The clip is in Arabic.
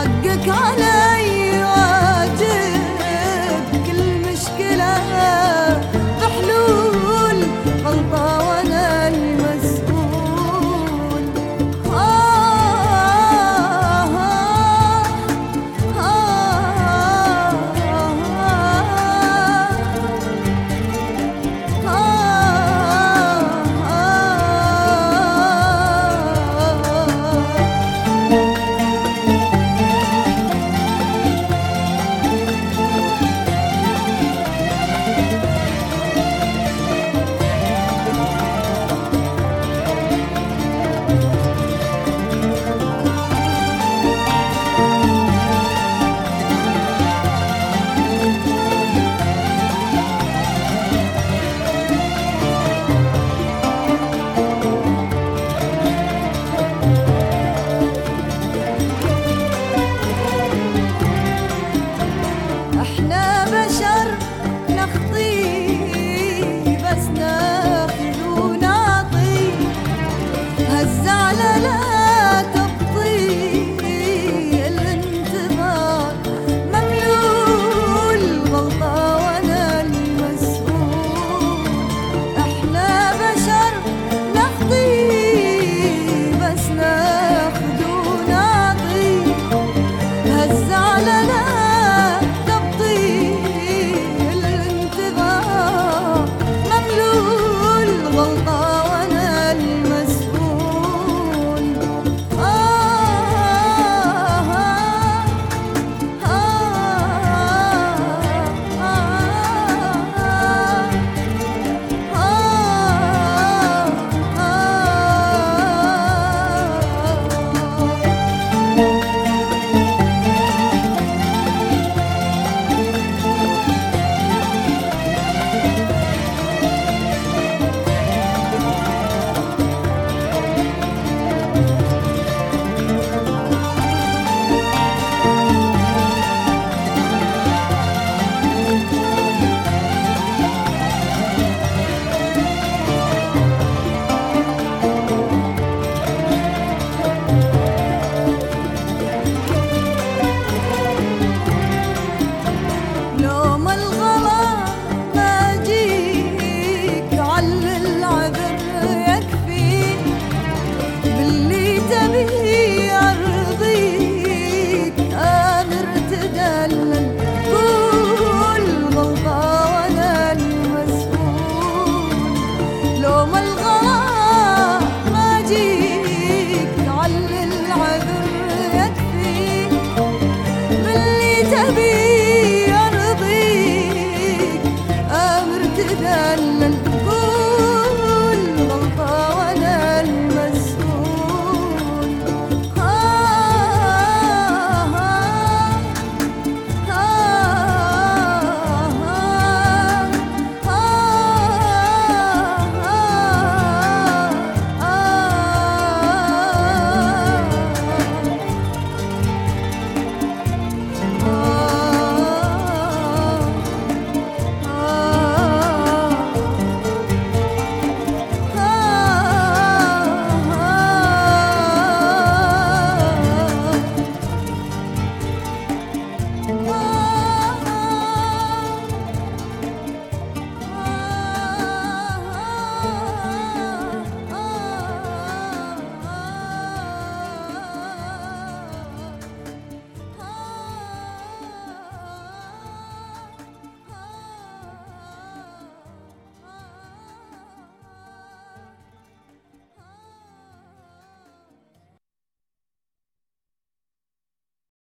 حقك علي